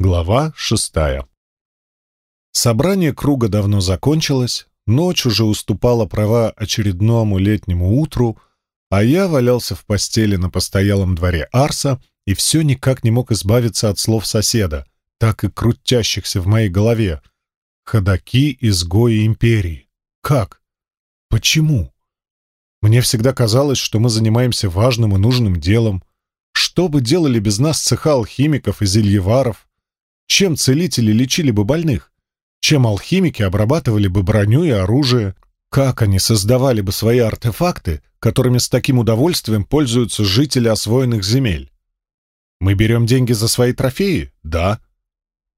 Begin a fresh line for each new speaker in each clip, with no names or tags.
Глава шестая. Собрание круга давно закончилось, ночь уже уступала права очередному летнему утру, а я валялся в постели на постоялом дворе Арса и все никак не мог избавиться от слов соседа, так и крутящихся в моей голове. Ходаки изгои империи. Как? Почему? Мне всегда казалось, что мы занимаемся важным и нужным делом. Что бы делали без нас цеха алхимиков и зельеваров? Чем целители лечили бы больных? Чем алхимики обрабатывали бы броню и оружие? Как они создавали бы свои артефакты, которыми с таким удовольствием пользуются жители освоенных земель? Мы берем деньги за свои трофеи? Да.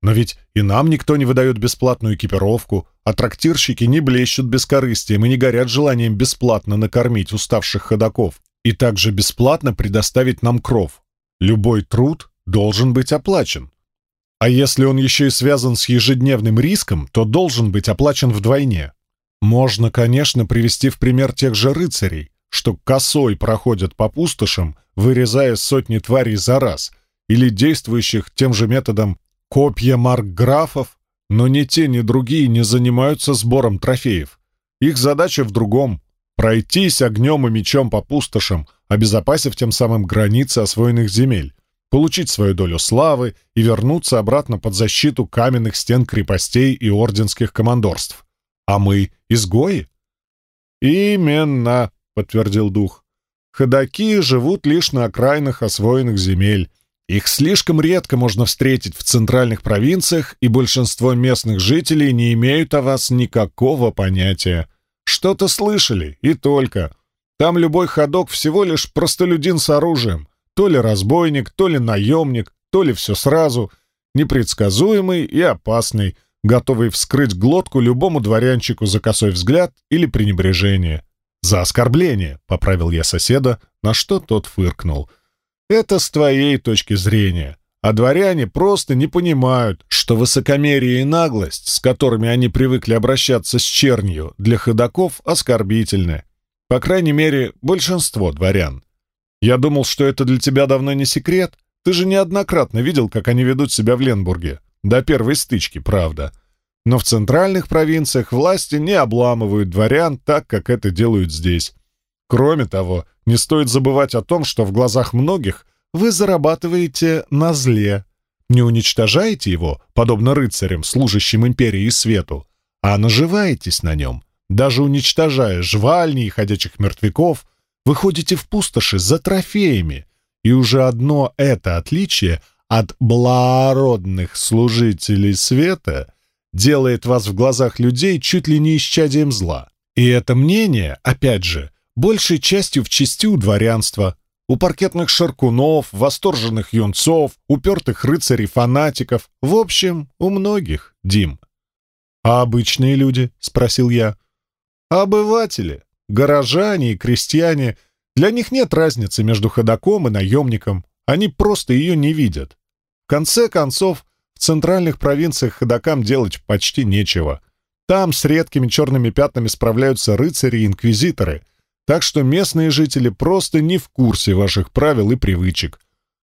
Но ведь и нам никто не выдает бесплатную экипировку, а трактирщики не блещут бескорыстием и не горят желанием бесплатно накормить уставших ходаков и также бесплатно предоставить нам кров. Любой труд должен быть оплачен. А если он еще и связан с ежедневным риском, то должен быть оплачен вдвойне. Можно, конечно, привести в пример тех же рыцарей, что косой проходят по пустошам, вырезая сотни тварей за раз, или действующих тем же методом копья маркграфов, но ни те, ни другие не занимаются сбором трофеев. Их задача в другом — пройтись огнем и мечом по пустошам, обезопасив тем самым границы освоенных земель, получить свою долю славы и вернуться обратно под защиту каменных стен крепостей и орденских командорств. А мы — изгои? «Именно», — подтвердил дух. «Ходаки живут лишь на окраинах освоенных земель. Их слишком редко можно встретить в центральных провинциях, и большинство местных жителей не имеют о вас никакого понятия. Что-то слышали, и только. Там любой ходок всего лишь простолюдин с оружием, то ли разбойник, то ли наемник, то ли все сразу. Непредсказуемый и опасный, готовый вскрыть глотку любому дворянчику за косой взгляд или пренебрежение. «За оскорбление», — поправил я соседа, на что тот фыркнул. «Это с твоей точки зрения. А дворяне просто не понимают, что высокомерие и наглость, с которыми они привыкли обращаться с чернью, для ходаков оскорбительны. По крайней мере, большинство дворян. Я думал, что это для тебя давно не секрет. Ты же неоднократно видел, как они ведут себя в Ленбурге. До первой стычки, правда. Но в центральных провинциях власти не обламывают дворян так, как это делают здесь. Кроме того, не стоит забывать о том, что в глазах многих вы зарабатываете на зле. Не уничтожаете его, подобно рыцарям, служащим империи и свету, а наживаетесь на нем, даже уничтожая жвальни и ходячих мертвяков, Выходите в пустоши за трофеями, и уже одно это отличие от благородных служителей света делает вас в глазах людей чуть ли не исчадием зла. И это мнение, опять же, большей частью в части у дворянства, у паркетных шаркунов, восторженных юнцов, упертых рыцарей-фанатиков, в общем, у многих, Дим. «А обычные люди?» — спросил я. «Обыватели горожане и крестьяне, для них нет разницы между ходаком и наемником, они просто ее не видят. В конце концов, в центральных провинциях ходакам делать почти нечего. Там с редкими черными пятнами справляются рыцари и инквизиторы, так что местные жители просто не в курсе ваших правил и привычек.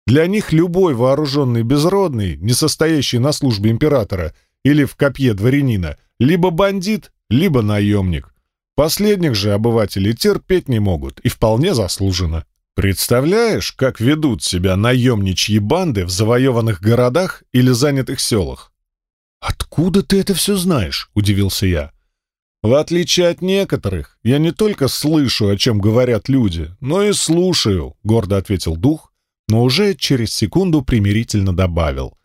Для них любой вооруженный безродный, не состоящий на службе императора или в копье дворянина, либо бандит, либо наемник. Последних же обыватели терпеть не могут, и вполне заслуженно. Представляешь, как ведут себя наемничьи банды в завоеванных городах или занятых селах? «Откуда ты это все знаешь?» — удивился я. «В отличие от некоторых, я не только слышу, о чем говорят люди, но и слушаю», — гордо ответил дух, но уже через секунду примирительно добавил.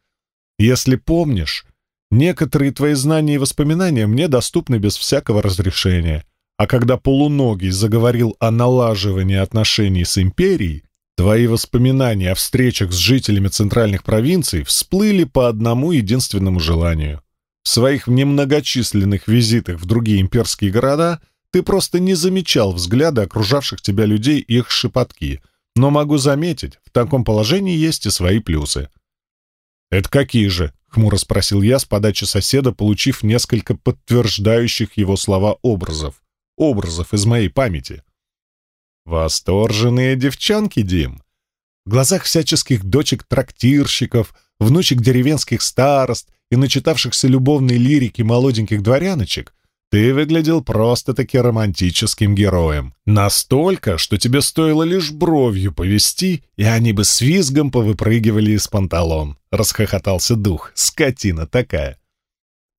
«Если помнишь, некоторые твои знания и воспоминания мне доступны без всякого разрешения». А когда полуногий заговорил о налаживании отношений с империей, твои воспоминания о встречах с жителями центральных провинций всплыли по одному единственному желанию. В своих немногочисленных визитах в другие имперские города ты просто не замечал взгляда окружавших тебя людей и их шепотки, но могу заметить, в таком положении есть и свои плюсы. «Это какие же?» — хмуро спросил я с подачи соседа, получив несколько подтверждающих его слова образов образов из моей памяти. Восторженные девчонки, Дим. в глазах всяческих дочек-трактирщиков, внучек деревенских старост и начитавшихся любовной лирики молоденьких дворяночек, ты выглядел просто-таки романтическим героем. Настолько, что тебе стоило лишь бровью повести, и они бы с визгом повыпрыгивали из панталон. Расхохотался дух. Скотина такая.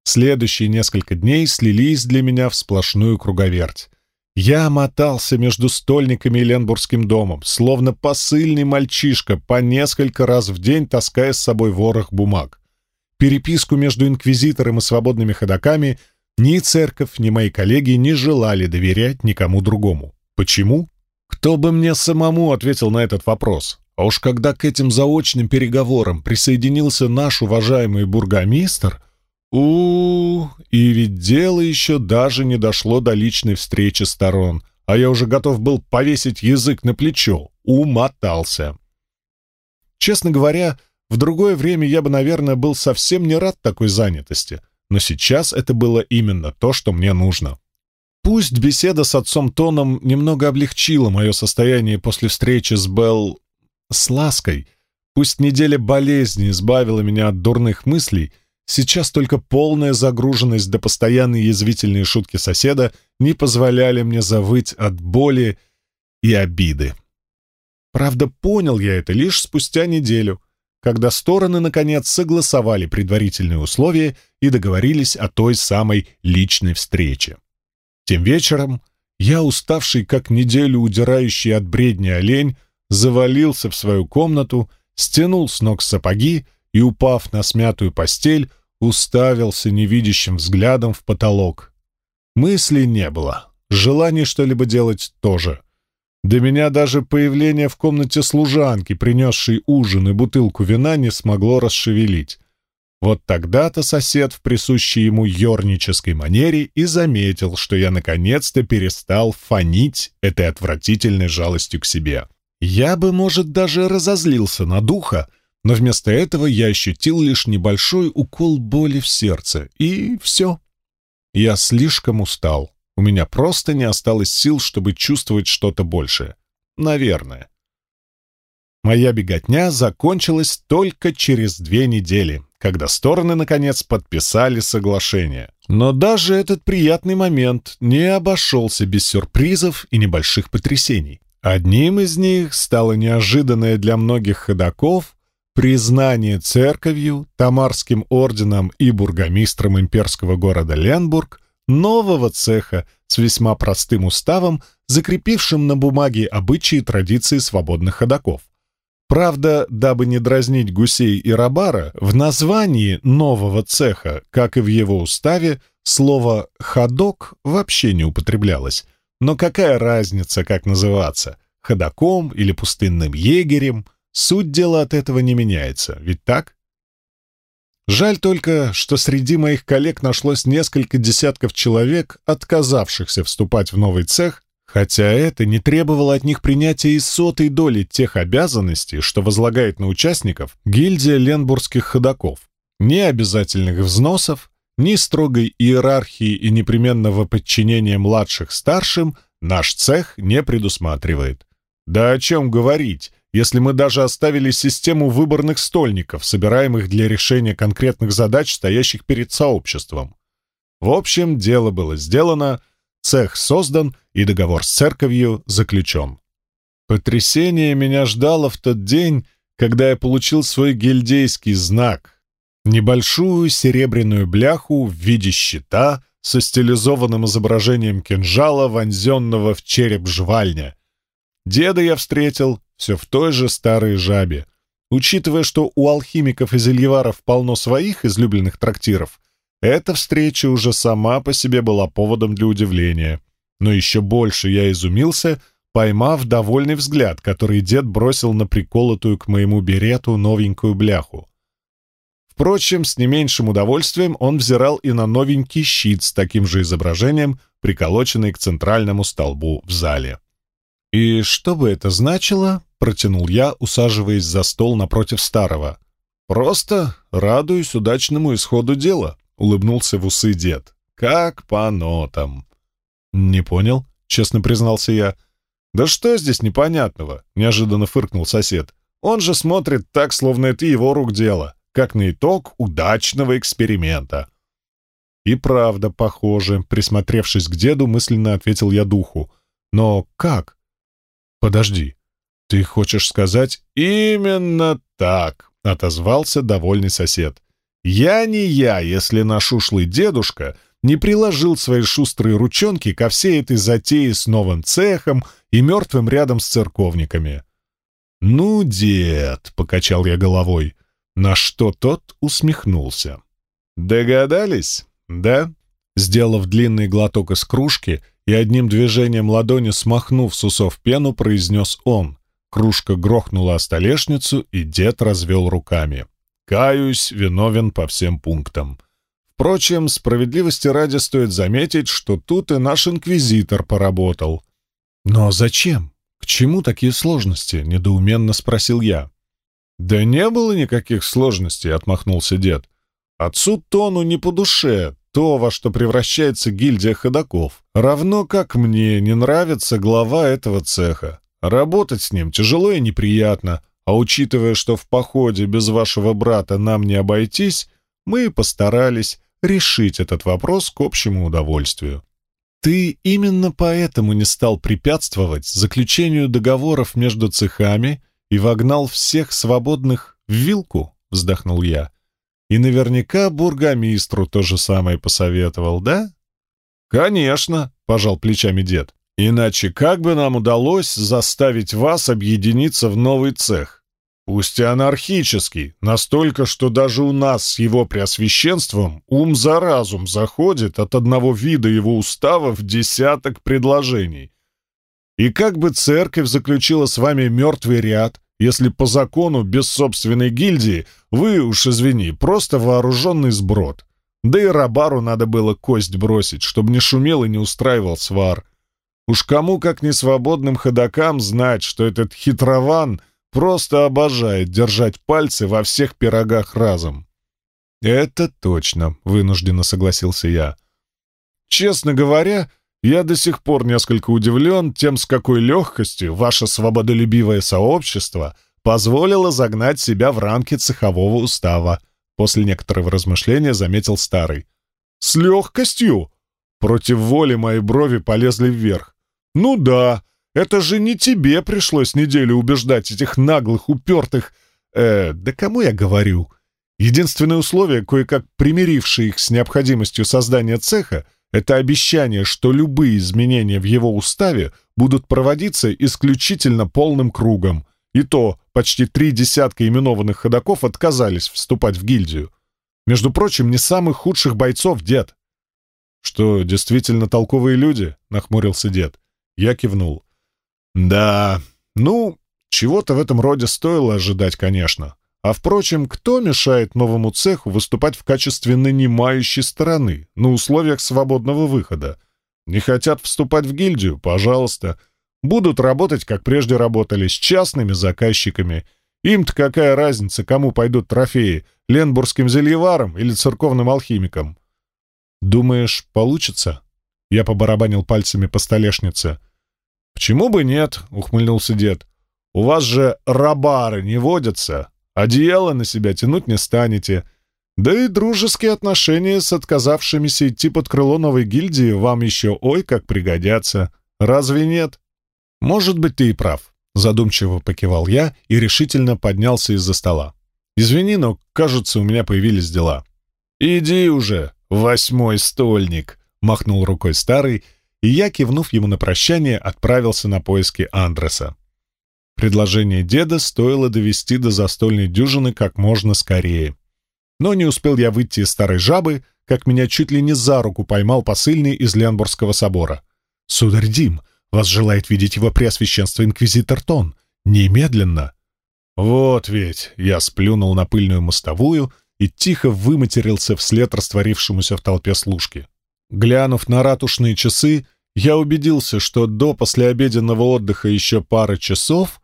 Следующие несколько дней слились для меня в сплошную круговерть. Я мотался между стольниками и Ленбургским домом, словно посыльный мальчишка, по несколько раз в день таская с собой ворох бумаг. Переписку между инквизитором и свободными ходоками ни церковь, ни мои коллеги не желали доверять никому другому. Почему? Кто бы мне самому ответил на этот вопрос? А уж когда к этим заочным переговорам присоединился наш уважаемый бургомистр, у, И ведь дело еще даже не дошло до личной встречи сторон, а я уже готов был повесить язык на плечо. Умотался. Честно говоря, в другое время я бы, наверное, был совсем не рад такой занятости, но сейчас это было именно то, что мне нужно. Пусть беседа с отцом Тоном немного облегчила мое состояние после встречи с Белл... с Лаской, пусть неделя болезни избавила меня от дурных мыслей — Сейчас только полная загруженность да постоянные язвительные шутки соседа не позволяли мне завыть от боли и обиды. Правда, понял я это лишь спустя неделю, когда стороны, наконец, согласовали предварительные условия и договорились о той самой личной встрече. Тем вечером я, уставший как неделю удирающий от бредни олень, завалился в свою комнату, стянул с ног сапоги и, упав на смятую постель, уставился невидящим взглядом в потолок. Мыслей не было, желания что-либо делать тоже. До меня даже появление в комнате служанки, принесшей ужин и бутылку вина, не смогло расшевелить. Вот тогда-то сосед в присущей ему ернической манере и заметил, что я наконец-то перестал фонить этой отвратительной жалостью к себе. Я бы, может, даже разозлился на духа, но вместо этого я ощутил лишь небольшой укол боли в сердце, и все. Я слишком устал. У меня просто не осталось сил, чтобы чувствовать что-то большее. Наверное. Моя беготня закончилась только через две недели, когда стороны, наконец, подписали соглашение. Но даже этот приятный момент не обошелся без сюрпризов и небольших потрясений. Одним из них стало неожиданное для многих ходаков признание церковью, Тамарским орденом и бургомистром имперского города Ленбург нового цеха с весьма простым уставом, закрепившим на бумаге обычаи и традиции свободных ходоков. Правда, дабы не дразнить гусей и рабара, в названии нового цеха, как и в его уставе, слово «ходок» вообще не употреблялось. Но какая разница, как называться? Ходоком или пустынным егерем? Суть дела от этого не меняется, ведь так? Жаль только, что среди моих коллег нашлось несколько десятков человек, отказавшихся вступать в новый цех, хотя это не требовало от них принятия и сотой доли тех обязанностей, что возлагает на участников гильдия ленбургских ходаков. Ни обязательных взносов, ни строгой иерархии и непременного подчинения младших старшим наш цех не предусматривает. Да о чем говорить, если мы даже оставили систему выборных стольников, собираемых для решения конкретных задач, стоящих перед сообществом. В общем, дело было сделано, цех создан и договор с церковью заключен. Потрясение меня ждало в тот день, когда я получил свой гильдейский знак — небольшую серебряную бляху в виде щита со стилизованным изображением кинжала, вонзенного в череп жвальня. Деда я встретил все в той же старой жабе. Учитывая, что у алхимиков и зельеваров полно своих излюбленных трактиров, эта встреча уже сама по себе была поводом для удивления. Но еще больше я изумился, поймав довольный взгляд, который дед бросил на приколотую к моему берету новенькую бляху. Впрочем, с не меньшим удовольствием он взирал и на новенький щит с таким же изображением, приколоченный к центральному столбу в зале. «И что бы это значило?» — протянул я, усаживаясь за стол напротив старого. «Просто радуюсь удачному исходу дела», — улыбнулся в усы дед. «Как по нотам». «Не понял», — честно признался я. «Да что здесь непонятного?» — неожиданно фыркнул сосед. Он же смотрит так, словно это его рук дело, как на итог удачного эксперимента. И правда, похоже, присмотревшись к деду, мысленно ответил я духу. Но как? Подожди, ты хочешь сказать именно так, отозвался довольный сосед. Я не я, если наш ушлый дедушка не приложил свои шустрые ручонки ко всей этой затее с новым цехом и мертвым рядом с церковниками. «Ну, дед», — покачал я головой, на что тот усмехнулся. «Догадались, да?» Сделав длинный глоток из кружки и одним движением ладони смахнув с усов пену, произнес он. Кружка грохнула о столешницу, и дед развел руками. «Каюсь, виновен по всем пунктам. Впрочем, справедливости ради стоит заметить, что тут и наш инквизитор поработал. «Но зачем? К чему такие сложности?» — недоуменно спросил я. «Да не было никаких сложностей», — отмахнулся дед. «Отцу Тону не по душе то, во что превращается гильдия ходаков. Равно как мне не нравится глава этого цеха. Работать с ним тяжело и неприятно, а учитывая, что в походе без вашего брата нам не обойтись, мы постарались решить этот вопрос к общему удовольствию. Ты именно поэтому не стал препятствовать заключению договоров между цехами и вогнал всех свободных в вилку, вздохнул я. И наверняка бургомистру то же самое посоветовал, да? Конечно, пожал плечами дед. Иначе как бы нам удалось заставить вас объединиться в новый цех? Пусть и анархический, настолько, что даже у нас с его преосвященством ум за разум заходит от одного вида его устава в десяток предложений. И как бы церковь заключила с вами мертвый ряд, если по закону без собственной гильдии вы, уж извини, просто вооруженный сброд. Да и Рабару надо было кость бросить, чтобы не шумел и не устраивал свар. Уж кому, как не свободным ходокам, знать, что этот хитрован — Просто обожает держать пальцы во всех пирогах разом. «Это точно», — вынужденно согласился я. «Честно говоря, я до сих пор несколько удивлен тем, с какой легкостью ваше свободолюбивое сообщество позволило загнать себя в рамки цехового устава», после некоторого размышления заметил старый. «С легкостью?» Против воли мои брови полезли вверх. «Ну да, это же не тебе пришлось неделю убеждать этих наглых, упертых... Э, да кому я говорю? Единственное условие, кое-как примирившее их с необходимостью создания цеха, это обещание, что любые изменения в его уставе будут проводиться исключительно полным кругом. И то почти три десятка именованных ходаков отказались вступать в гильдию. Между прочим, не самых худших бойцов, дед. «Что, действительно толковые люди?» — нахмурился дед. Я кивнул. Да, ну, чего-то в этом роде стоило ожидать, конечно. А впрочем, кто мешает новому цеху выступать в качестве нанимающей стороны на условиях свободного выхода? Не хотят вступать в гильдию? Пожалуйста. Будут работать, как прежде работали, с частными заказчиками. Им-то какая разница, кому пойдут трофеи, ленбургским зельеварам или церковным алхимикам? Думаешь, получится? Я побарабанил пальцами по столешнице. «Почему бы нет?» — ухмыльнулся дед. «У вас же рабары не водятся, одеяло на себя тянуть не станете. Да и дружеские отношения с отказавшимися идти под крыло новой гильдии вам еще ой как пригодятся. Разве нет?» «Может быть, ты и прав», — задумчиво покивал я и решительно поднялся из-за стола. «Извини, но, кажется, у меня появились дела». «Иди уже, восьмой стольник», — махнул рукой старый и я, кивнув ему на прощание, отправился на поиски Андреса. Предложение деда стоило довести до застольной дюжины как можно скорее. Но не успел я выйти из старой жабы, как меня чуть ли не за руку поймал посыльный из Ленбургского собора. «Сударь Дим, вас желает видеть его преосвященство инквизитор Тон. Немедленно!» Вот ведь я сплюнул на пыльную мостовую и тихо выматерился вслед растворившемуся в толпе служки. Глянув на ратушные часы, я убедился, что до послеобеденного отдыха еще пара часов,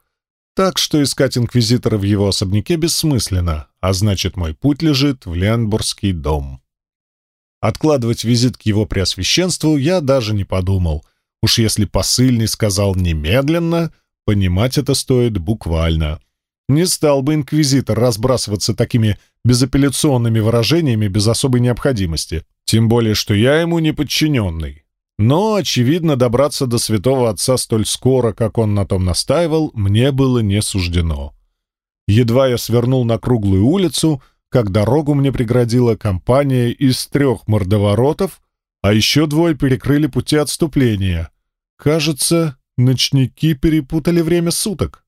так что искать инквизитора в его особняке бессмысленно, а значит, мой путь лежит в Ленбургский дом. Откладывать визит к его преосвященству я даже не подумал. Уж если посыльный сказал немедленно, понимать это стоит буквально. Не стал бы инквизитор разбрасываться такими безапелляционными выражениями без особой необходимости, тем более, что я ему не подчиненный. Но, очевидно, добраться до святого отца столь скоро, как он на том настаивал, мне было не суждено. Едва я свернул на круглую улицу, как дорогу мне преградила компания из трех мордоворотов, а еще двое перекрыли пути отступления. Кажется, ночники перепутали время суток.